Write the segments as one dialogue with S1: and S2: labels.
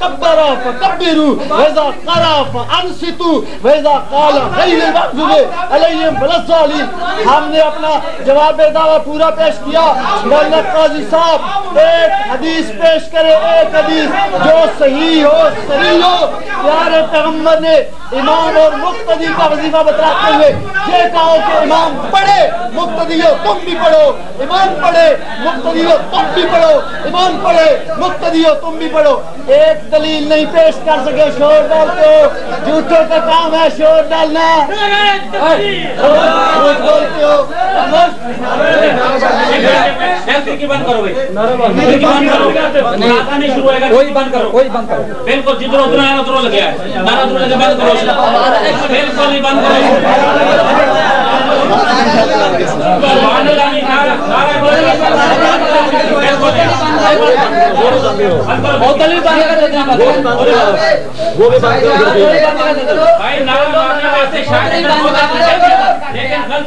S1: كبر فكبروا واذا قرا فانصتوا واذا قال غير المغضوب عليهم ولا الضالين ہم نے اپنا جواب دعویٰ پورا پیش کیا۔ مولانا قاضی صاحب، ایک حدیث پیش کرے ایک حدیث جو صحیح ہو صحیح ہو۔ پیارے پیغمبر نے امام اور مقتدی کا وظیفہ بتلاتے ہوئے یہ کہا کہ امام پڑھے مقتدی ہو تم بھی پڑھو۔ امام پڑھے مقتدی ہو تم بھی پڑھو۔ امام پڑھے مقتدی ہو تم بھی پڑھو۔ ایک دلیل نہیں پیش کر سکے شور ڈالتے ہو جھوٹوں کا کام ہے شور ڈالنا جھوٹ بولتے ہو
S2: کھڑکی بند کرو بھائی کھڑکی بند کرو ناکا نہیں شروع ہوئے گا کوئی بند کرو کوئی بند کرو بالکل جدھر ادھر ہے لگیا ہے نارا لگے بند کرو بالکل نہیں بند کرو سبحان اللہ نہیں بھائی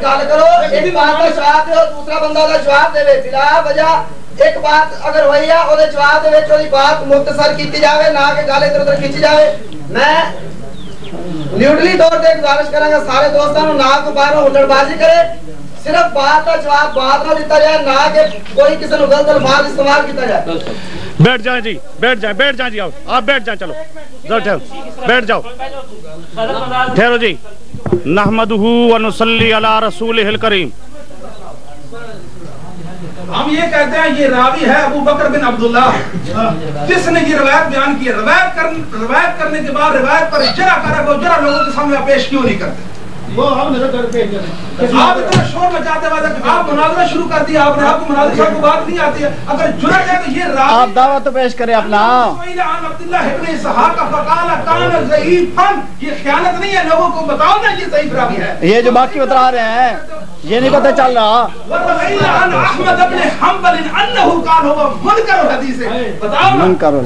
S2: کا جواب
S3: دوسرا بندہ جواب دے بلا وجہ ایک بات اگر ہوئی ہے جواب دے وچ بات مختصر کیتی جاوے نہ کہ گل ادھر ادھر کھچی جاوے میں نیوٹرلی طور پہ گزارش کروں گا سارے دوستوں نہ کو باہر ہلڑ بازی کرے صرف بات کا جواب بعد میں دیتا جائے نہ کہ کوئی کسی نے غلط الفاظ استعمال کیتا جائے۔
S4: بیٹھ جائیں جی بیٹھ جائیں بیٹھ جائیں جی آپ آپ بیٹھ جائیں چلو۔ ذرا ٹھہرو۔ بیٹھ جاؤ۔ ٹھہرو جی۔ نحمدہ ونصلی علی رسولہ الکریم۔
S5: ہم یہ کہتے ہیں یہ راوی ہے ابو بکر بن عبداللہ۔ جس نے یہ روایت بیان کی ہے؟ روایت کرن روایت کرنے کے بعد روایت پر جرا کرے وہ جرا لوگوں کے سامنے پیش کیوں نہیں کرتے؟ آپ اتنا شور مچاتے ہوئے آپ مناظرہ شروع کر دیا آپ نے آپ کو مناظرہ کو بات نہیں آتی ہے۔ اگر جرت ہے تو یہ راوی
S1: آپ دعویٰ تو پیش کریں اپنا۔
S5: عن عبداللہ ابن اسحاق کا فقال کان ضعیفاً۔ یہ خیانت نہیں ہے لوگوں کو بتاؤ نا یہ ضعیف راوی ہے۔
S1: یہ جو باقی بتا رہے ہیں یہ نہیں پتہ چل رہا۔
S5: وَتَغَيْلَ عَنْ أَحْمَدَ بْنِ حَنْبَلٍ أَنَّهُ كَانَ هُوَ مُنْكَرُ الْحَدِيثِ۔ بتاؤ نا۔
S1: من کرو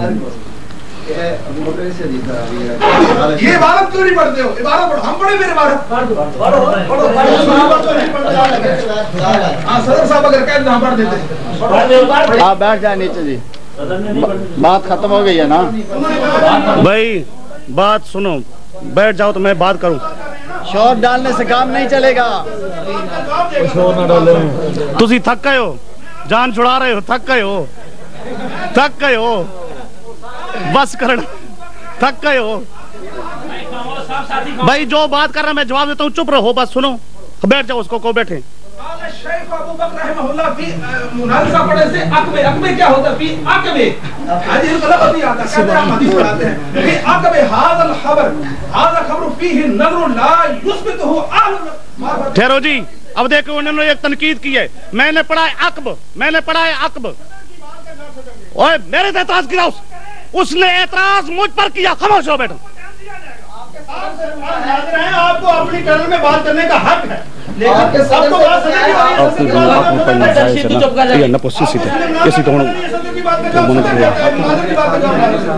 S5: یہ عبارت کیوں نہیں پڑھتے ہو؟ عبارت پڑھو ہم پڑھیں میرے عبارت۔ ہاں صدر صاحب اگر کہتے ہم پڑھ دیتے ہیں۔
S1: آپ بیٹھ جائیں نیچے جی۔ بات ختم ہو گئی ہے نا؟
S4: بھائی بات سنو۔ بیٹھ جاؤ تو میں بات کروں۔
S1: شور ڈالنے سے کام نہیں چلے گا۔
S4: تسی تھک گئے ہو۔ جان چھڑا رہے ہو تھک گئے ہو۔ تھک گئے ہو۔ بس کرنا تھک گئے ہو۔ بھائی جو بات کر رہا میں جواب دیتا ہوں۔ چپ رہو بس سنو۔ بیٹھ جاؤ اس کو کو بیٹھے۔ ٹھہرو جی اب دیکھو انہوں نے ایک تنقید کی ہے۔ میں نے پڑھا ہے عقب میں نے پڑھا ہے عقب۔ اوے میرے اعتراض کیا اس نے اعتراض مجھ پر کیا؟ خاموش ہو بیٹھو
S5: آپ کو اپنی ٹرن میں بات کرنے کا حق ہے۔ لیکن سب کو بات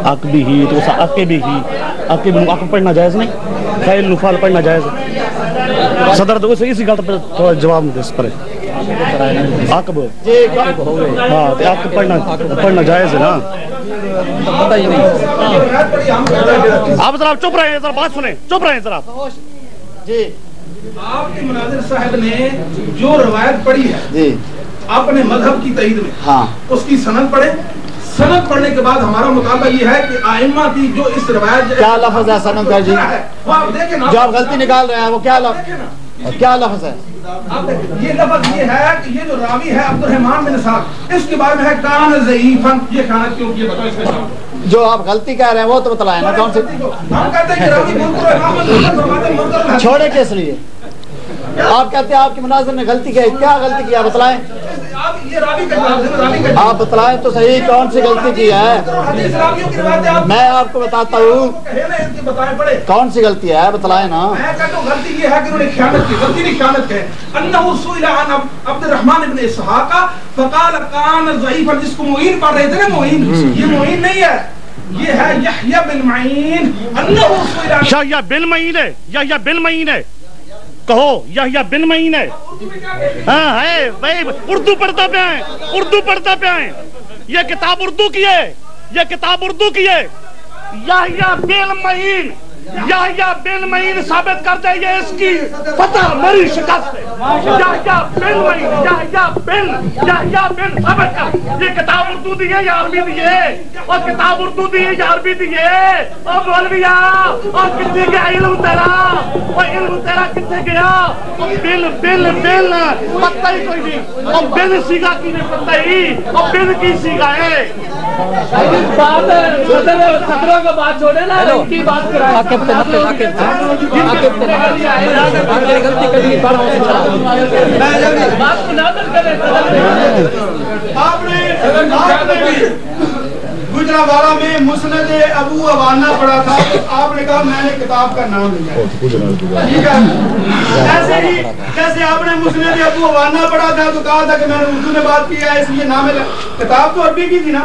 S4: اک بھی ہی تو اکے بھی ہی۔ اکے بھی اک پڑھنا جائز نہیں۔ پڑھنا جائز صدر تو اسی گل پہ تھوڑا جواب دے اس پر۔ اکب ہاں پڑھنا پڑھنا جائز ہے نا۔
S6: پتہ ہی نہیں
S4: آپ ذرا چپ رہے ہیں ذرا بات سنیں۔ چپ رہے ہیں ذرا۔
S1: جی۔
S5: آپ کے مناظر صاحب نے جو روایت پڑھی ہے
S1: جی۔
S5: اپنے مذہب کی تعید میں۔
S1: ہاں۔
S5: اس کی سند پڑھے سند پڑھنے کے بعد ہمارا مطالبہ یہ ہے کہ آئمہ کی جو اس روایت
S1: کیا لفظ ہے سند جی؟
S5: وہ آپ دیکھیں نا۔
S1: جو آپ غلطی نکال رہے ہیں وہ کیا لفظ کیا لفظ ہے؟
S5: یہ لفظ یہ ہے کہ یہ جو راوی ہے عبد الرحمان بن اسحاق اس کے بارے میں ہے کان ضعیفن یہ خیانت کیوں کی بتاؤ اس میں
S1: جو آپ غلطی کہہ رہے ہیں وہ تو بتلائیں نا کون سی؟
S5: ہم کہتے ہیں کہ راوی منکر ہے۔
S1: چھوڑے کس لیے؟ آپ کہتے ہیں آپ کے مناظر نے غلطی کی کیا غلطی کیا بتلائیں
S5: آپ یہ
S1: آپ بتلائیں تو صحیح، کون سی غلطی کی ہے؟ میں آپ کو بتاتا ہوں۔ کون سی غلطی ہے؟ بتلائیں نا۔
S5: غلطی یہ ہے کہ انہوں نے خیانت کی غلطی نہیں خیانت ہے انہو سئل عن عبد الرحمن ابن اسحاق فقال کان ضعیفا جس کو معین پڑھ رہے تھے نا معین یہ معین نہیں ہے، یہ ہے یحییٰ بن معین انہو سئل عن
S4: یا بن معین ہے یا بن معین ہے۔ کہو یا بن معین ہے۔ ہاں ہے، بھائی، اردو پڑھتا پہ آئے اردو پڑھتا پہ ہیں یہ کتاب اردو کی ہے، یہ کتاب اردو کی ہے۔ یا بن معین۔ یا بن معین ثابت کر دے یہ اس کی فتح میری شکست ہے۔ یا بن معین یا بن یا بن ثابت کر۔ یہ کتاب اردو دی ہے یا عربی دی ہے۔ اور کتاب اردو دی ہے یا عربی دی ہے۔ اور مولویا اور کتنے گیا علم تیرا، اور علم تیرا کتنے گیا؟ اور بن بن بن پتہ ہی کوئی نہیں۔ اور بن سیگا کی نے پتہ ہی اور بن کی سیگا ہے۔
S6: بات صدر، صدروں کو بات چھوڑے نا، ان کی بات کرائے۔ عاقب سے مت عاقب سے عاقب سے آپ نے غلطی کر دی بڑا بات کو نازل کرے
S5: آپ نے آپ نے بھی گجرا والا میں مسند ابو ابانا پڑھا تھا آپ نے کہا میں نے کتاب کا نام لیا ٹھیک ہے ایسے ہی جیسے آپ نے مسند ابو ابانا پڑھا تھا تو کہا تھا کہ میں نے اردو میں بات کی ہے اس لیے نام کتاب تو عربی کی تھی نا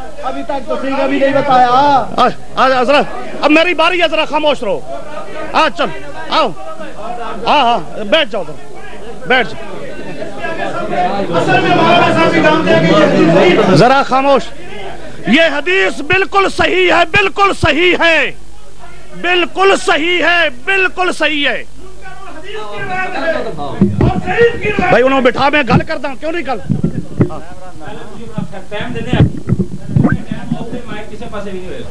S1: ابھی تک تو سیگا بھی نہیں بتایا۔
S4: ذرا، اب میری باری ہے، ذرا خاموش رہو۔ آ چل، آؤ۔ ہاں ہاں بیٹھ جاؤ ذرا بیٹھ جاؤ۔ ذرا خاموش۔ یہ حدیث بالکل صحیح ہے، بالکل صحیح ہے۔ بالکل صحیح ہے، بالکل صحیح ہے۔ بھائی، انہوں بٹھا میں گل کرتا کیوں نہیں گل؟
S2: بھی نہیں ہوئے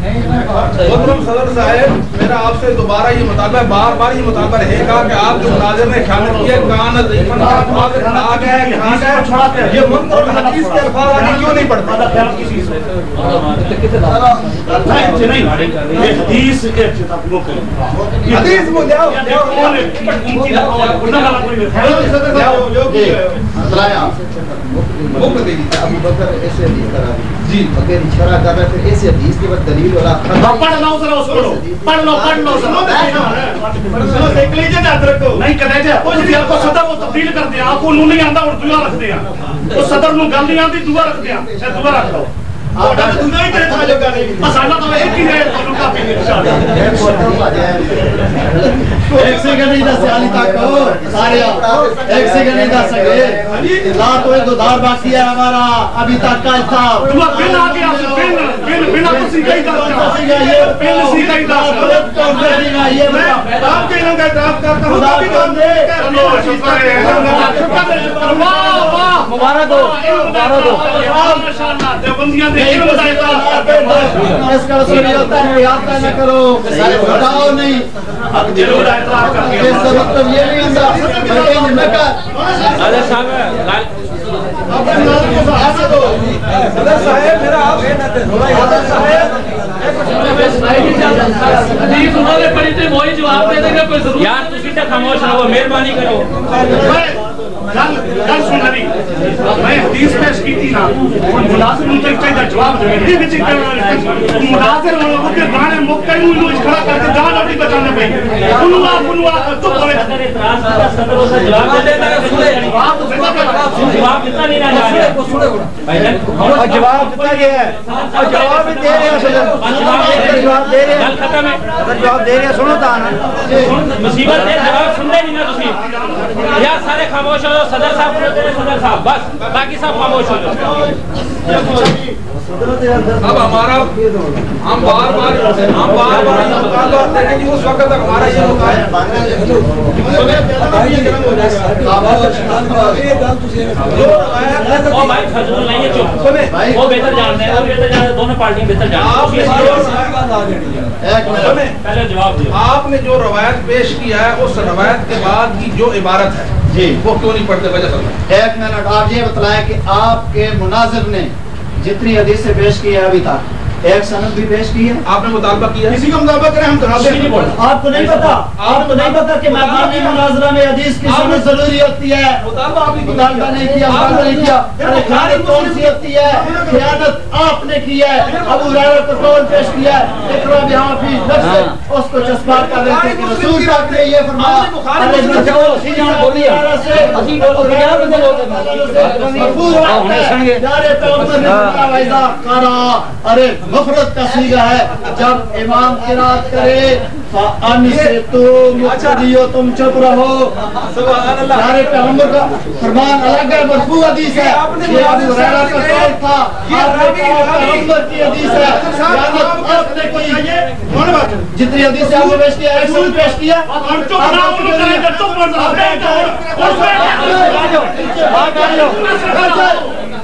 S5: محترم صدر صاحب میرا آپ سے دوبارہ یہ مطالبہ بار بار یہ مطالبہ رہے گا کہ آپ جو مناظر نے خیال کیا کان ضعیفن کا مناظر آ گئے کہاں گئے یہ منکر حدیث کے الفاظ آگے کیوں نہیں پڑھتے حدیث وہ لیاؤ مکر دے دیتا
S1: ابو بکر ایسے حدیث کرا دی۔
S5: جی۔
S1: بغیر اشارہ کر رہے پھر ایسے حدیث کے بعد دلیل والا
S4: پڑھ لو ذرا اس کو پڑھ لو پڑھ لو نہیں کرے جے وہ جی کو صدر کو تبدیل کر دیا آپ کو نوں نہیں آندا اور دعا رکھ دیا وہ صدر نوں گل نہیں آندی دعا رکھ دیا اے دعا رکھ لو۔ ایک ہی ہے تو کافی ہے انشاءاللہ
S1: ایک سیکنڈ تک سارے ایک سیکنڈ نہیں دس سکے لا تو ایک دو دار باقی ہے ہمارا ابھی تک کا مبارک ہو مبارک ہو نہ کرو بتاؤ نہیں مطلب یہ نہیں
S6: پڑھی تھی وہی جواب دے کوئی
S2: یار خاموش رہو مہربانی کرو۔
S4: گل گل سن نبی میں حدیث پیش کی تھی نا اور ملازم ان کے کا جواب دے نہیں وچ ملازم لوگوں کے گانے مکئی نو اس کھڑا کر کے جان اپنی بچانے پہ انہوں انہوں چپ ہوئے
S2: اگر اعتراض کیا صدر اس کا جواب دیتا ہے جواب کتنا نہیں رہا بھائی جان
S1: اور جواب دیتا گیا ہے اور جواب دے رہے ہیں صدر جواب دے رہے ہیں
S2: گل ختم ہے
S1: جواب دے رہے ہیں سنو تا نا
S2: مصیبت ہے جواب سنتے نہیں نا تسی یار سارے خاموش ہو جاؤ، صدر صاحب صدر صاحب، بس، باقی سب خاموش ہو جاؤ۔
S5: اب ہمارا ہم بار بار ہم بار بار یہ مطالبہ کرتے ہیں کہ اس وقت تک ہمارا یہ
S2: ہے چپ۔ وہ بہتر جانتے ہیں۔ وہ بہتر جانتے ہیں۔ دونوں پارٹیاں بہتر جانتے ہیں۔
S1: ایک منٹ۔
S2: پہلے جواب دو
S5: آپ نے جو روایت پیش کیا ہے اس روایت کے بعد کی جو عبارت ہے
S1: جی۔
S5: وہ کیوں نہیں پڑھتے؟ وجہ
S1: ایک منٹ۔ آپ یہ بتلائیں کہ آپ کے مناظر نے جتنی حدیثیں پیش کی ہے ابھی تک۔
S7: ایک سند بھی پیش کی ہے
S1: آپ نے مطالبہ کیا کسی کا مطالبہ کریں ہم تنازع نہیں بول آپ کو نہیں پتا آپ کو نہیں پتا کہ مقامی مناظرہ میں حدیث کی سنت ضروری ہوتی ہے مطالبہ آپ نے مطالبہ نہیں کیا آپ نے
S4: کیا خیانت کون
S1: سی ہوتی ہے خیانت
S4: آپ نے
S1: کی ہے ابو ہریرہ
S4: کو کون پیش
S1: کیا ہے
S4: اقرا ہاں فی
S1: نفس اس کو جذبات
S4: کر رہے تھے
S1: کہ رسول صاحب
S4: نے
S1: یہ فرمایا ہم
S4: نے
S1: بخاری جو سیدھا
S4: بولی ہے
S1: عجیب اور غیر
S4: بدل
S1: ہو
S4: گئے
S1: مقبول ہونے
S4: سنگے
S1: دار تامن
S4: نے
S1: کہا
S4: ویسا کرا ارے مفرد کا سیگا
S1: ہے۔
S4: جب امام
S1: قرآن کرے ان سے تو مقتدیو تم چپ
S4: رہو۔ سارے
S1: پیغمبر
S4: کا
S1: فرمان
S4: الگ
S1: ہے
S4: مرفوع حدیث ہے۔ یہ ابو ہریرہ کا قول تھا۔ آپ نے کہا پیغمبر کی حدیث ہے۔ قیامت یعنی آپ نے کوئی جتنی حدیث ہے وہ پیش
S1: کیا ہے سب پیش
S4: کیا۔ ہم تو بناؤ کریں تو بناؤ کریں اور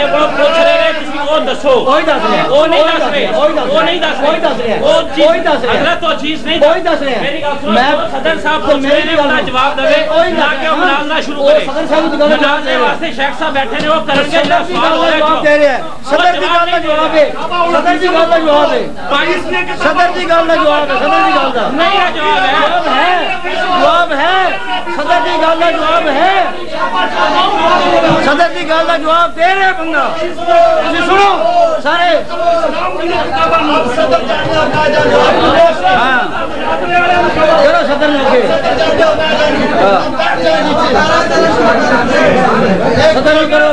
S4: ساڈے کولوں پوچھ رہے نے تسی او دسو کوئی دس رہے او نہیں دس رہے او نہیں دس رہے کوئی دس رہے او کوئی دس رہے حضرت
S1: تو چیز نہیں کوئی دس رہے میری گل سنو میں صدر صاحب کو میرے نے بڑا جواب دے نہ کہ ملازمہ شروع کرے صدر صاحب کی گل ملازمے واسطے شیخ صاحب بیٹھے نے وہ کرن گے جڑا سوال ہو رہا ہے صدر دی گل دا جواب ہے صدر دی گل دا جواب ہے صدر دی گل دا جواب ہے صدر دی گل
S4: دا نہیں جواب
S1: ہے جواب ہے صدر
S4: دی گل دا
S5: جواب ہے صدر دی گل دا جواب دے رہے بننا جی، سنو۔ سارے۔ ہاں۔ چلو صدر لگے ہاں۔ صدر کرو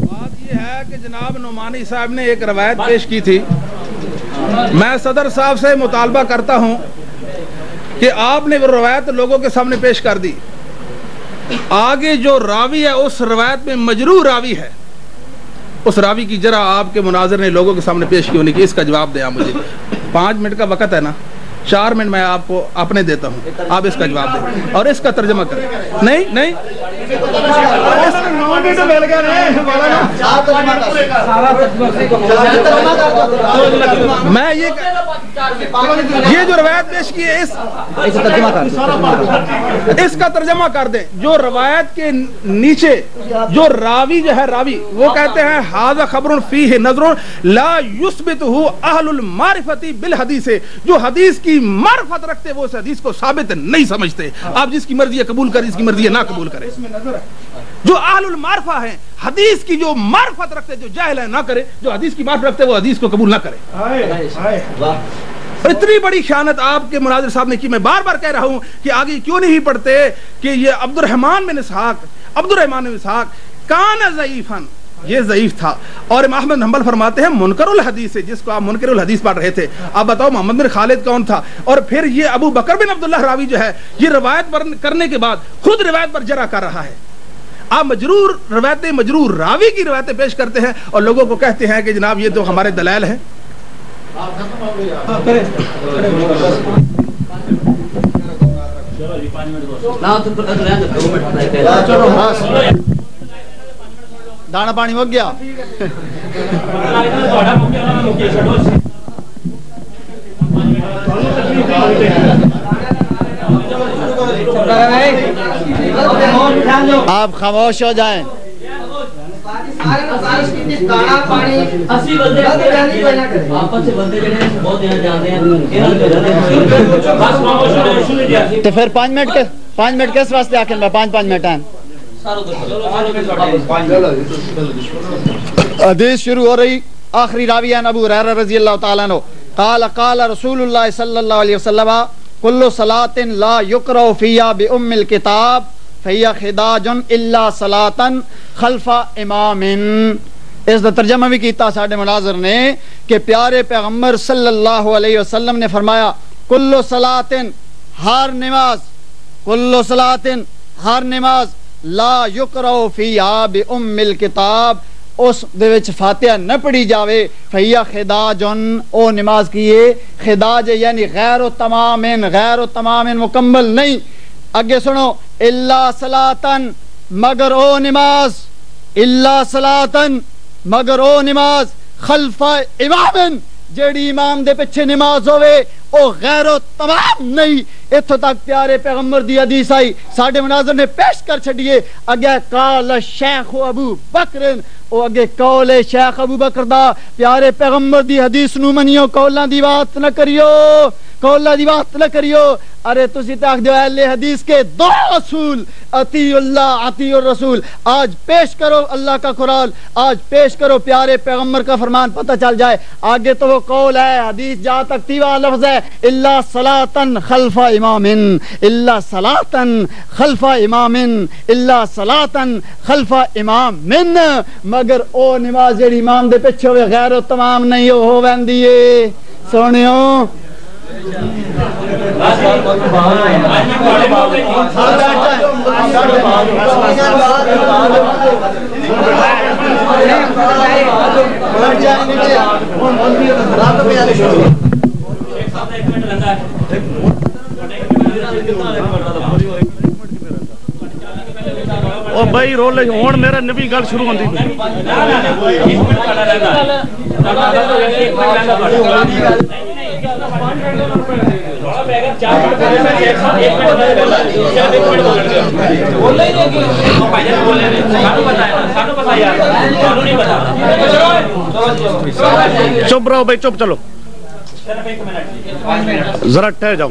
S5: بات یہ ہے کہ جناب نعمانی صاحب نے ایک روایت پیش کی تھی۔ میں صدر صاحب سے مطالبہ کرتا ہوں کہ آپ نے وہ روایت لوگوں کے سامنے پیش کر دی۔ آگے جو راوی ہے، اس روایت میں مجرو راوی ہے۔ اس راوی کی جرا آپ کے مناظر نے لوگوں کے سامنے پیش کی ہونے کی اس کا جواب دیا مجھے۔ پانچ منٹ کا وقت ہے نا۔ چار منٹ میں آپ
S4: کو اپنے دیتا
S5: ہوں۔ آپ اس کا جواب دیں۔ اور اس کا ترجمہ کریں۔ نہیں نہیں۔ میں یہ جو روایت پیش کی ہے، اس کا ترجمہ کر دیں۔ جو روایت کے نیچے جو راوی جو ہے، راوی، وہ کہتے ہیں حاضہ خبر فیہ نظر لا یثبتہ اہل المعرفتی بالحدیث جو حدیث کی معرفت رکھتے وہ اس حدیث کو ثابت نہیں سمجھتے۔ آپ جس کی مرضی ہے قبول کریں جس کی مرضی ہے نہ قبول کریں۔ جو اہل المعرفہ ہیں حدیث کی جو معرفت رکھتے جو جاہل ہیں نہ کرے جو حدیث کی معرفت رکھتے وہ حدیث کو قبول نہ کرے اتنی بڑی خیانت آپ کے مناظر صاحب نے کی میں بار بار کہہ رہا ہوں کہ آگے کیوں نہیں پڑھتے کہ یہ عبد الرحمن بن اسحاق عبد الرحمن بن اسحاق کان ضعیفن یہ ضعیف تھا اور امام احمد حنبل فرماتے ہیں منکر الحدیث ہے جس کو آپ منکر الحدیث پڑھ رہے تھے آپ بتاؤ محمد بن خالد کون تھا اور پھر یہ ابو بکر بن عبداللہ راوی جو ہے یہ روایت پر کرنے کے بعد خود روایت پر جرا کر
S4: رہا ہے آپ مجرور روایتیں مجرور
S7: راوی کی روایتیں پیش کرتے ہیں
S1: اور لوگوں کو کہتے ہیں کہ جناب یہ تو ہمارے
S3: دلائل ہیں چلو دانا پانی
S6: ہو گیا
S2: آپ خاموش ہو جائیں
S1: تو پھر پانچ منٹ پانچ منٹ کس واسطے آخر میں پانچ پانچ منٹ آئیں حدیث شروع ہو رہی آخری راوی ہے ابو ہریرہ رضی اللہ تعالیٰ عنہ قال قال رسول اللہ صلی اللہ علیہ وسلم کل صلاۃ لا یقرأ فیها بام الکتاب فهي خداج الا صلاۃ خلف امام اس دا ترجمہ بھی کیتا ساڈے مناظر نے کہ پیارے پیغمبر صلی اللہ علیہ وسلم نے فرمایا کل صلاۃ ہر نماز کل صلاۃ ہر نماز لا یقرأ فیها بام الکتاب، اس دے وچ فاتحہ نہ پڑھی جاوے فیا خداجن، او نماز کیے، خداج یعنی غیر و تمام غیر و تمام مکمل نہیں۔ اگے سنو، الا صلاتن مگر او نماز، الا صلاتن مگر او نماز، خلف امام، جیڑی امام دے پیچھے نماز ہوئے او غیر و تمام نہیں۔ اتھو تک پیارے پیغمبر دی حدیث آئی ساڑھے مناظر نے پیش کر چھڑیے اگے قال شیخ ابو بکرن او اگے قول شیخ ابو بکر دا۔ پیارے پیغمبر دی حدیث نو منیو قولاں دی بات نہ کریو۔ قولاں دی بات نہ کریو۔ ارے تسی تاک دیو اہل حدیث کے دو اصول اتی اللہ اتی الرسول آج پیش کرو اللہ کا قرآن، آج پیش کرو پیارے پیغمبر کا فرمان پتہ چل جائے۔ آگے تو وہ قول ہے، حدیث جا تک تیوا لفظ ہے اللہ صلاتن خلف امام اللہ صلاتن خلف امام اللہ صلاتن خلف امام من مگر او نماز جڑی امام دے پیچھے ہوئے، غیر و تمام نہیں ہو ویندی ہے سونیو
S4: او بھائی رول ہون میرے نبی گل شروع ہوندی پئی چپ رہو بھائی چپ چلو۔ ذرا ٹھہر جاؤ۔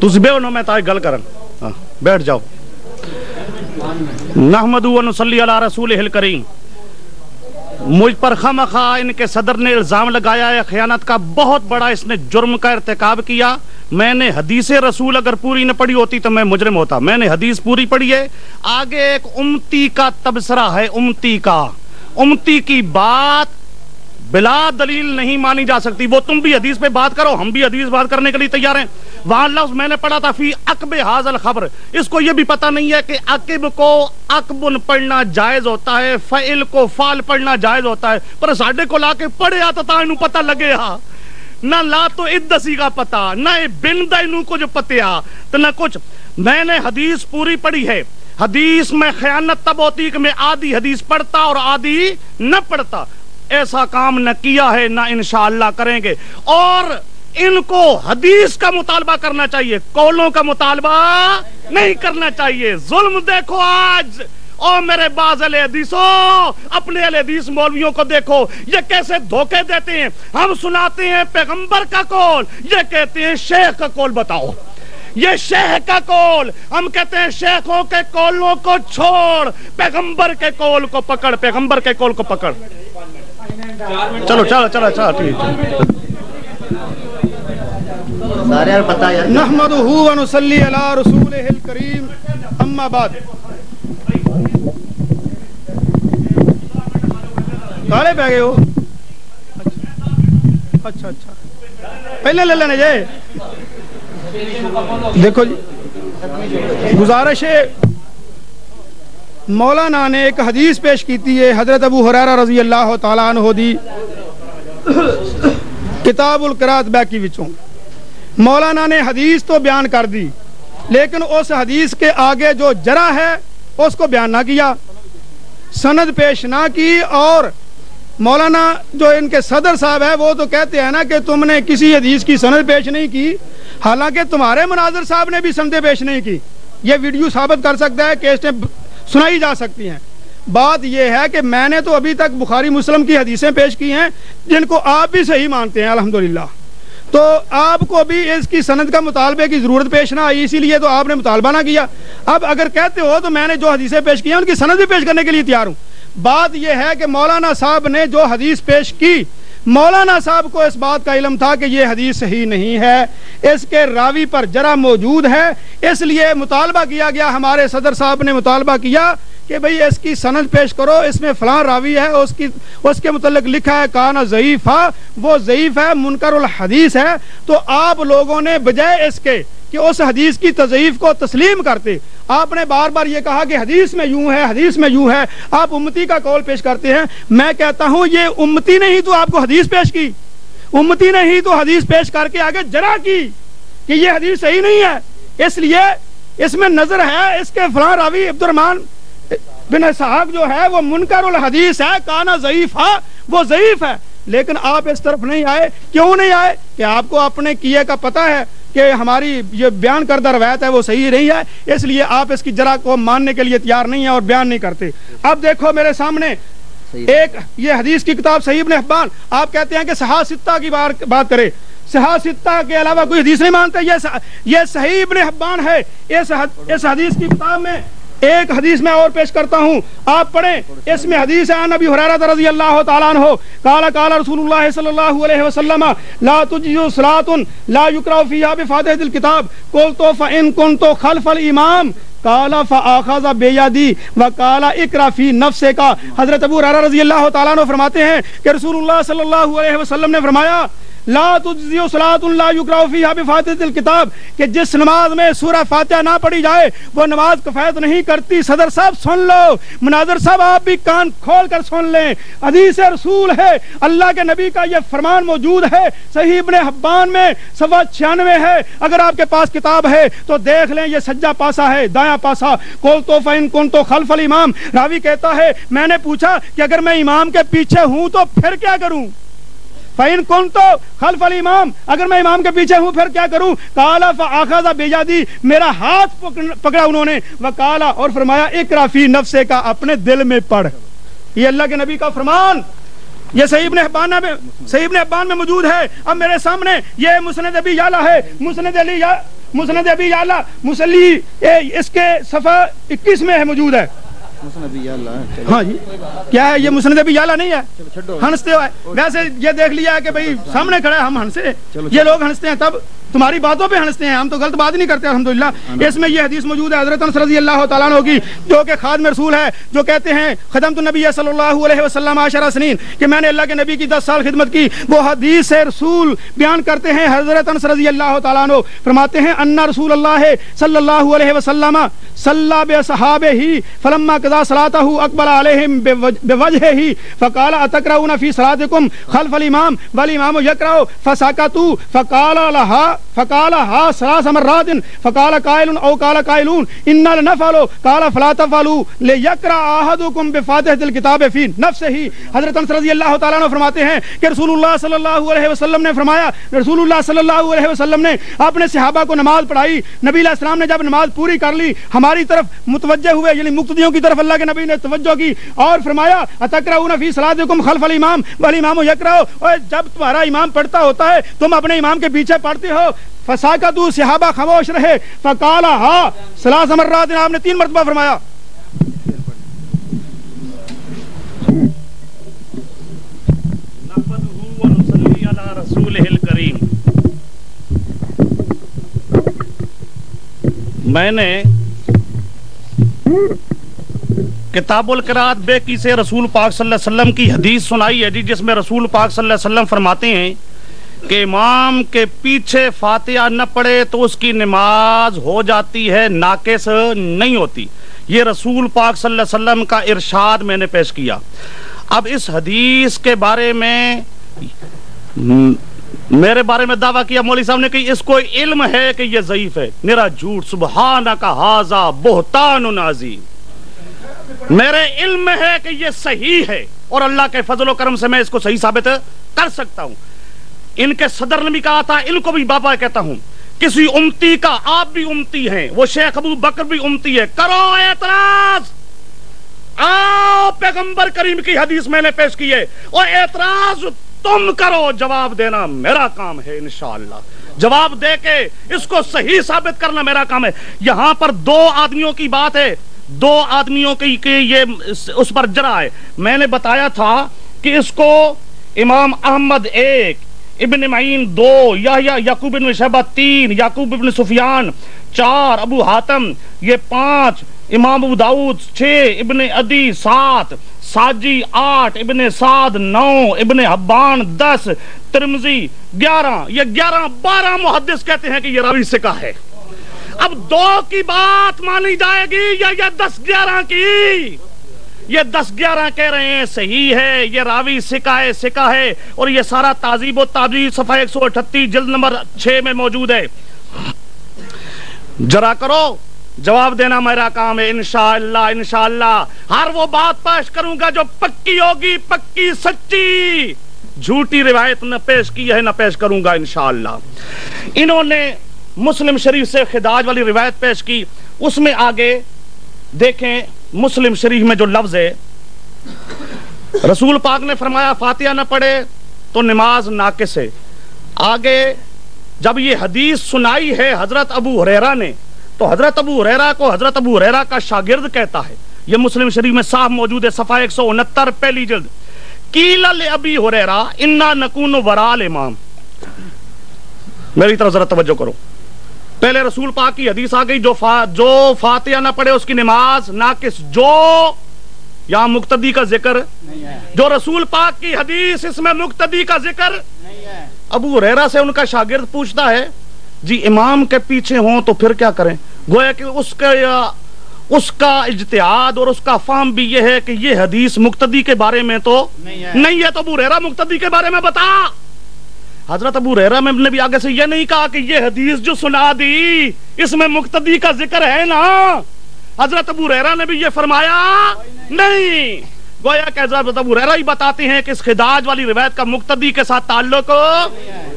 S4: تسی بے نو میں تاج گل کرن۔ ہاں بیٹھ جاؤ۔ نحمد و نصلی علی رسول الکریم۔ مجھ پر خم خواہ ان کے صدر نے الزام لگایا ہے، خیانت کا بہت بڑا اس نے جرم کا ارتکاب کیا۔ میں نے حدیث رسول اگر پوری نہ پڑھی ہوتی تو میں مجرم ہوتا۔ میں نے حدیث پوری پڑھی ہے۔ آگے ایک امتی کا تبصرہ ہے، امتی کا۔ امتی کی بات بلا دلیل نہیں مانی جا سکتی۔ وہ تم بھی حدیث پہ بات کرو، ہم بھی حدیث بات کرنے کے لیے تیار ہیں۔ وہاں لفظ میں نے پڑھا تھا، فی عقب حاضل خبر اس کو یہ بھی پتا نہیں ہے کہ عقب کو عقبن پڑھنا جائز ہوتا ہے، فعل کو فال پڑھنا جائز ہوتا ہے۔ پر ساڈے کو لا کے پڑھے آتا تھا انہوں پتہ لگے ہاں نہ لا تو ادسی کا پتا نہ بن دا انہوں کو جو پتے آ۔ تو نہ کچھ۔ میں نے حدیث پوری پڑھی ہے۔ حدیث میں خیانت تب ہوتی کہ میں آدھی حدیث پڑھتا اور آدھی نہ پڑھتا۔ ایسا کام نہ کیا ہے، نہ انشاءاللہ کریں گے۔ اور ان کو حدیث کا مطالبہ کرنا چاہیے کولوں کا مطالبہ نہیں کرنا چاہیے۔ ظلم دیکھو آج۔ او میرے باز علیہ اپنے حدیث مولویوں کو دیکھو۔ یہ کیسے دھوکے دیتے ہیں۔ ہم سناتے ہیں پیغمبر کا کول یہ کہتے ہیں شیخ کا کول بتاؤ۔ یہ شیخ کا کول ہم کہتے ہیں شیخوں کے کولوں کو چھوڑ، پیغمبر کے کول کو پکڑ، پیغمبر کے کول کو پکڑ۔ چلو چلو چلو چلو ٹھیک
S5: نحمدہ و نصلی علی رسولہ الکریم۔ اما بعد۔ کالے پہ گئے ہو؟ اچھا اچھا۔ پہلے لے لینے جائے۔ دیکھو جی گزارش ہے مولانا نے ایک حدیث پیش کیتی ہے حضرت ابو حریرہ رضی اللہ تعالیٰ عنہ دی، کتاب القرات بیکی وچوں۔ مولانا نے حدیث تو بیان کر دی، لیکن اس حدیث کے آگے جو جرا ہے، اس کو بیان نہ کیا۔ سند پیش نہ کی اور مولانا جو ان کے صدر صاحب ہے وہ تو کہتے ہیں نا کہ تم نے کسی حدیث کی سند پیش نہیں کی،
S8: حالانکہ تمہارے مناظر صاحب نے بھی سندے پیش نہیں کی۔ یہ ویڈیو ثابت کر سکتا ہے کیسٹیں سنائی جا سکتی ہیں۔ بات یہ ہے کہ میں نے تو ابھی تک بخاری مسلم کی حدیثیں پیش کی ہیں، جن کو آپ بھی صحیح مانتے ہیں، الحمدللہ۔ تو آپ کو بھی اس کی سند کا مطالبے کی ضرورت پیش نہ آئی، اسی لیے تو آپ نے مطالبہ نہ کیا۔ اب اگر کہتے ہو تو میں نے جو حدیثیں پیش کی ہیں، ان کی سند بھی پیش کرنے کے لیے تیار ہوں۔ بات یہ ہے کہ مولانا صاحب نے جو حدیث پیش کی مولانا صاحب کو اس بات کا علم تھا کہ یہ حدیث صحیح نہیں ہے۔ اس کے راوی پر جرا موجود ہے۔ اس لیے مطالبہ کیا گیا، ہمارے صدر صاحب نے مطالبہ کیا کہ بھئی اس کی سند پیش کرو، اس میں فلاں راوی ہے، اس کی اس کے متعلق لکھا ہے، کانا ضعیف وہ ضعیف ہے، منکر الحدیث ہے۔ تو آپ لوگوں نے بجائے اس کے کہ اس حدیث کی تضعیف کو تسلیم کرتے۔ آپ نے بار بار یہ کہا کہ حدیث میں یوں ہے، حدیث میں یوں ہے۔ آپ امتی کا قول پیش کرتے ہیں۔ میں کہتا ہوں، یہ امتی نے ہی تو آپ کو حدیث پیش کی۔ امتی نے ہی تو حدیث پیش کر کے آگے جرا کی کہ یہ حدیث صحیح نہیں ہے۔ اس لیے اس میں نظر ہے، اس کے فلاں راوی عبد الرحمان بن اسحاق جو ہے وہ منکر الحدیث ہے کانا ضعیف ہے وہ ضعیف ہے۔ لیکن آپ اس طرف نہیں آئے کیوں نہیں آئے؟ کہ آپ کو اپنے کیے کا پتہ ہے کہ ہماری یہ بیان کردہ روایت ہے وہ صحیح نہیں ہے۔ اس لیے آپ اس کی جرا کو ماننے کے لیے تیار نہیں ہے اور بیان نہیں کرتے۔ اب دیکھو میرے سامنے ایک یہ حدیث کی کتاب صحیح ابن حبان۔ آپ کہتے ہیں کہ صحا ستہ کی بات کرے۔ صحا ستہ کے علاوہ کوئی حدیث نہیں مانتے یہ صحیح ابن حبان ہے۔ اس حدیث کی کتاب میں ایک حدیث میں اور پیش کرتا ہوں۔ آپ پڑھیں۔ اس میں حدیث ہے نبی حریرہ رضی اللہ تعالیٰ عنہ، قال قال رسول اللہ صلی اللہ علیہ وسلم، لا تجیو صلاة لا یکرہ فیہا بفاتحة الكتاب قلتو، فإن کنتو خلف الامام کالا فاخذ بیادی وقال اقرا فی نفس کا حضرت ابو ہریرہ رضی اللہ تعالیٰ عنہ فرماتے ہیں کہ رسول اللہ صلی اللہ علیہ وسلم نے فرمایا لا تجزیو صلاة لا یکراو فیہا بفاتحت الكتاب، کہ جس نماز میں سورہ فاتحہ نہ پڑھی جائے، وہ نماز کفایت نہیں کرتی۔ صدر صاحب سن لو، مناظر صاحب آپ بھی کان کھول کر سن لیں۔ حدیث رسول ہے، اللہ کے نبی کا یہ فرمان موجود ہے۔ صحیح ابن حبان میں سوا چھیانوے ہے۔ اگر آپ کے پاس کتاب ہے، تو دیکھ لیں، یہ سجا پاسا ہے، دایاں پاسا۔ کول تو فین کن تو خلف الامام راوی کہتا ہے، میں نے پوچھا کہ اگر میں امام کے پیچھے ہوں، تو پھر کیا کروں؟ فین کون تو خلف الامام اگر میں امام کے پیچھے ہوں، پھر کیا کروں؟ کالا فاخذ بیجادی میرا ہاتھ پکڑا انہوں نے۔ وکالا اور فرمایا اقرا فی نفسے کا اپنے دل میں پڑھ۔ یہ اللہ کے نبی کا فرمان۔ یہ صحیح ابن حبان میں، صحیح ابن حبان میں موجود ہے۔ اب میرے سامنے یہ مسند ابی یالا ہے۔ مسند علی مسند ابی یالا مسلی اس کے صفحہ اکیس میں ہے، موجود ہے۔ ہاں جی۔ کیا ہے؟ یہ مسند ابھی یالا نہیں ہے؟ ہنستے ہوئے۔ ویسے یہ دیکھ لیا کہ بھائی سامنے کھڑا ہے ہم ہنسے۔ یہ لوگ ہنستے ہیں تب تمہاری باتوں پہ ہنستے ہیں، ہم تو غلط بات نہیں کرتے، الحمدللہ۔ اس میں یہ حدیث موجود ہے، حضرت انس رضی اللہ تعالیٰ عنہ کی، جو کہ خادم رسول ہے، جو کہتے ہیں، خدمت النبی صلی اللہ علیہ وسلم عشرہ سنین، کہ میں نے اللہ کے نبی کی دس سال خدمت کی، وہ حدیث رسول بیان کرتے ہیں، حضرت انس رضی اللہ تعالیٰ عنہ فرماتے ہیں ان رسول اللہ صلی اللہ علیہ وسلم صلی بے صحابہ ہی فلما قضا صلاتہ اقبل علیہم بوجہ ہی فقال اتقرؤون فی صلاتکم خلف الامام والامام یقرأ فسکتوا فقال لها فقال ها ثلاث مرات فقال قائل او قال قائلون ان لنفعل قال فلا تفعلوا ليقرا احدكم بفاتحه الكتاب في نفسه حضرت انس رضی اللہ تعالی عنہ فرماتے ہیں کہ رسول اللہ صلی اللہ علیہ وسلم نے فرمایا رسول اللہ صلی اللہ علیہ وسلم نے اپنے صحابہ کو نماز پڑھائی نبی علیہ السلام نے جب نماز پوری کر لی ہماری طرف متوجہ ہوئے یعنی مقتدیوں کی طرف اللہ کے نبی نے توجہ کی اور فرمایا اتقرؤون فی صلاتکم خلف الامام والامام یقرأ اور جب تمہارا امام پڑھتا ہوتا ہے تم اپنے امام کے پیچھے پڑھتے ہو فساکتو صحابہ خاموش رہے۔ فقالا ہا سلاس مرات آپ نے تین مرتبہ فرمایا۔
S4: میں نے کتاب القرات بے کی سے رسول پاک صلی اللہ علیہ وسلم کی حدیث سنائی ہے جی جس میں رسول پاک صلی اللہ علیہ وسلم فرماتے ہیں کہ امام کے پیچھے فاتحہ نہ پڑے تو اس کی نماز ہو جاتی ہے، ناقص نہیں ہوتی۔ یہ رسول پاک صلی اللہ علیہ وسلم کا ارشاد میں نے پیش کیا۔ اب اس حدیث کے بارے میں، میرے بارے میں دعویٰ کیا۔ مولوی صاحب نے کہ اس کو علم ہے کہ یہ ضعیف ہے۔ میرا جھوٹ سبحانہ کا حاضہ بہتان نازی میرے علم ہے کہ یہ صحیح ہے اور اللہ کے فضل و کرم سے میں اس کو صحیح ثابت کر سکتا ہوں۔ ان کے صدر نے بھی کہا تھا، ان کو بھی بابا کہتا ہوں۔ کسی امتی کا آپ بھی امتی ہیں، وہ شیخ ابو بکر بھی امتی ہے کرو اعتراض! آؤ، پیغمبر کریم کی حدیث میں نے پیش کی ہے۔ اور اعتراض تم کرو، جواب دینا میرا کام ہے انشاءاللہ۔ جواب دے کے اس کو صحیح ثابت کرنا میرا کام ہے۔ یہاں پر دو آدمیوں کی بات ہے۔ دو آدمیوں کی کہ یہ اس پر جرا ہے۔ میں نے بتایا تھا کہ اس کو امام احمد ایک ابن معین دو یا یعقوب بن شہبہ تین، یعقوب ابن سفیان چار، ابو حاتم یہ پانچ، امام ابو داؤد چھ، ابن ادی سات، ساجی آٹھ، ابن سعد نو، ابن حبان دس ترمزی گیارہ، یہ گیارہ بارہ محدث کہتے ہیں کہ یہ راوی سکا ہے۔ اب دو کی بات مانی جائے گی یا یہ دس گیارہ کی؟ یہ دس گیارہ کہہ رہے ہیں، صحیح ہے، یہ راوی سکا ہے سکا ہے، اور یہ سارا تازیب و تابی صفحہ ایک سو اٹھتی جلد نمبر چھ میں موجود ہے۔ جرا کرو، جواب دینا میرا کام ہے، انشاءاللہ انشاءاللہ۔ ہر وہ بات پیش کروں گا جو پکی ہوگی، پکی سچی۔ جھوٹی روایت نہ پیش کی ہے، نہ پیش کروں گا، انشاءاللہ۔ انہوں نے مسلم شریف سے خداج والی روایت پیش کی۔ اس میں آگے دیکھیں مسلم شریف میں جو لفظ ہے، رسول پاک نے فرمایا، فاتحہ نہ پڑھے تو نماز ناقص ہے۔ آگے جب یہ حدیث سنائی ہے حضرت ابو حریرہ نے، تو حضرت ابو حریرہ کو حضرت ابو حریرہ کا شاگرد کہتا ہے۔ یہ مسلم شریف میں صاف موجود ہے، صفحہ ایک سو انہتر، پہلی جلد۔ کیل ابی حریرہ انا نکون ورال امام میری طرف ذرا توجہ کرو۔ پہلے رسول پاک کی حدیث آ گئی جو فا جو فاتحہ نہ پڑھے اس کی نماز ناقص جو یا مقتدی کا ذکر۔ جو رسول پاک کی حدیث اس میں مقتدی کا ذکر۔ ابو ریرا سے ان کا شاگرد پوچھتا ہے جی امام کے پیچھے ہوں تو پھر کیا کریں؟ گویا کہ اس کا اس کا اجتہاد اور اس کا فام بھی یہ ہے کہ یہ حدیث مقتدی کے بارے میں تو نہیں ہے۔ تو ابو ریرا مقتدی کے بارے میں بتا۔ حضرت ابو ریرا میں نے بھی آگے سے یہ نہیں کہا کہ یہ حدیث جو سنا دی، اس میں مقتدی کا ذکر ہے نا؟ حضرت ابو ریرا نے بھی یہ فرمایا، نہیں! گویا کہ حضرت ابو ہی بتاتے ہیں کہ اس خداج والی روایت کا مقتدی کے ساتھ تعلق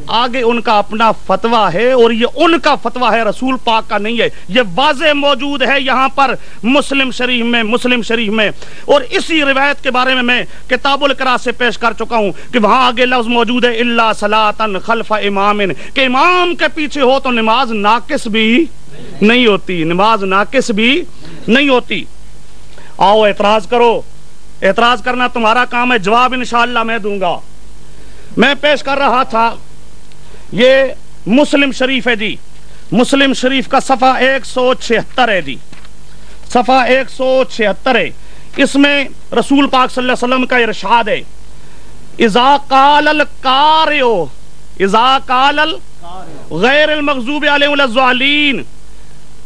S4: آگے ان کا اپنا فتویٰ ہے اور یہ ان کا فتویٰ ہے، رسول پاک کا نہیں ہے۔ یہ واضح موجود ہے یہاں پر مسلم شریف میں، مسلم شریف میں۔ اور اسی روایت کے بارے میں میں کتاب القرا سے پیش کر چکا ہوں کہ وہاں آگے لفظ موجود ہے اللہ صلاطن خلف امام۔ کہ امام کے پیچھے ہو تو نماز ناقص بھی نہیں ہوتی، نماز ناقص بھی نہیں ہوتی۔ آؤ اعتراض کرو۔ اعتراض کرنا تمہارا کام ہے، جواب انشاءاللہ میں دوں گا۔ میں پیش کر رہا تھا، یہ مسلم شریف ہے جی۔ مسلم شریف کا صفحہ ایک سو چھہتر ہے جی۔ صفحہ ایک سو چھہتر ہے۔ اس میں رسول پاک صلی اللہ علیہ وسلم کا ارشاد ہے۔ اذا قال القارئ، اذا قال غیر المغضوب علیہ الظالین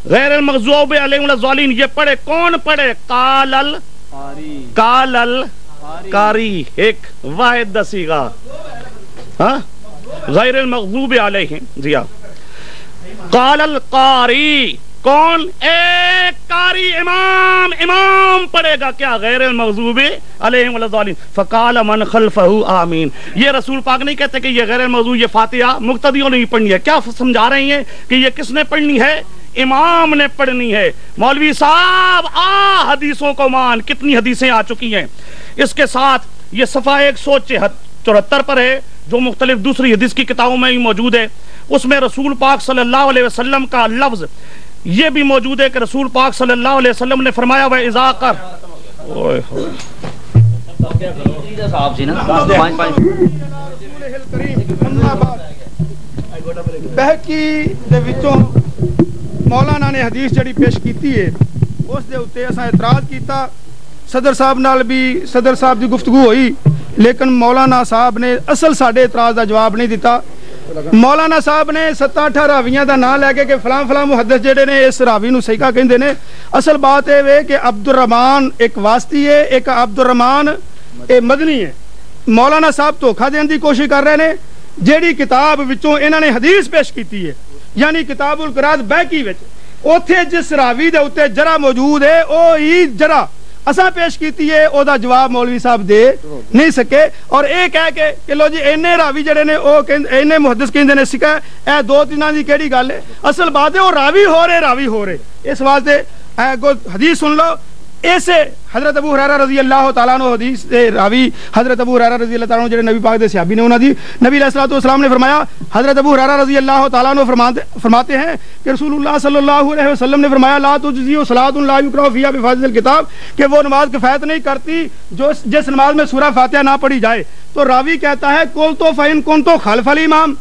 S4: غیر المغضوب علیہ الظالین یہ پڑھے، کون پڑھے؟ قال ال قال ال قاری. ایک واحد دسیگا ہاں؟ غیر المغضوب علیہ جی ہاں. قال القاری کون؟ ایک قاری امام. امام پڑھے گا کیا؟ غیر المغضوب علیہ الضالین فقال من خلفہ آمین. یہ رسول پاک نہیں کہتے کہ یہ غیر المغضوب یہ فاتحہ مقتدیوں نہیں پڑھنی ہے. کیا سمجھا رہی ہیں کہ یہ کس نے پڑھنی ہے؟ امام نے پڑھنی ہے۔ مولوی صاحب، آ حدیثوں کو مان۔ کتنی حدیثیں آ چکی ہیں۔ اس کے ساتھ یہ صفحہ ایک سو چوہتر پر ہے، جو مختلف دوسری حدیث کی کتابوں میں بھی موجود ہے۔ اس میں رسول پاک صلی اللہ علیہ وسلم کا لفظ یہ بھی موجود ہے کہ رسول پاک صلی اللہ علیہ وسلم نے فرمایا وہ ازا کر بہکی
S8: مولانا نے حدیث جڑی پیش کیتی ہے اس دے اوتے اسا اعتراض کیتا صدر صاحب نال بھی صدر صاحب دی گفتگو ہوئی لیکن مولانا صاحب نے اصل ساڈے اعتراض دا جواب نہیں دیتا مولانا صاحب نے ستا اٹھا راویاں دا نام لے کے کہ فلاں فلاں محدث جڑے نے اس راوی نو صحیح کہندے نے اصل بات اے وے کہ عبد الرحمان ایک واسطی ہے ایک عبد الرحمان اے مدنی ہے مولانا صاحب دھوکھا دین دی کوشش کر رہے نے جیڑی کتاب وچوں انہاں نے حدیث پیش کیتی ہے یعنی کتاب القراض بہکی وچ. اوتھے جس راوی دے اوتے جرا موجود ہے او ہی جرا۔ اساں پیش کیتی ہے، او دا جواب مولوی صاحب دے نہیں سکے۔ اور اے کہہ کے کہ لو جی اینے راوی جڑے نے، او اینے محدث کہندے نے سکا اے دو تیناں دی کیڑی گل ہے؟ اصل بات ہے او راوی ہو رہے، راوی ہو رہے۔ اس واسطے اے حدیث سن لو۔ ایسے حضرت ابو حرارہ رضی اللہ تعالیٰ عنہ حدیث راوی حضرت ابو حرارہ رضی اللہ تعالیٰ عنہ جڑے نبی پاک دے صحابی نے انہوں دی، نبی علیہ الصلوۃ والسلام نے فرمایا، حضرت ابو حرارہ رضی اللہ تعالیٰ عنہ فرماتے فرماتے ہیں کہ رسول اللہ صلی اللہ علیہ وسلم نے فرمایا، لا تجزی صلاۃ لا یقرأ فیہا بفاضل الکتاب، کہ وہ نماز کفایت نہیں کرتی جو جس نماز میں سورہ فاتحہ نہ پڑھی جائے۔ تو راوی کہتا ہے کول تو فین کون تو خلف الامام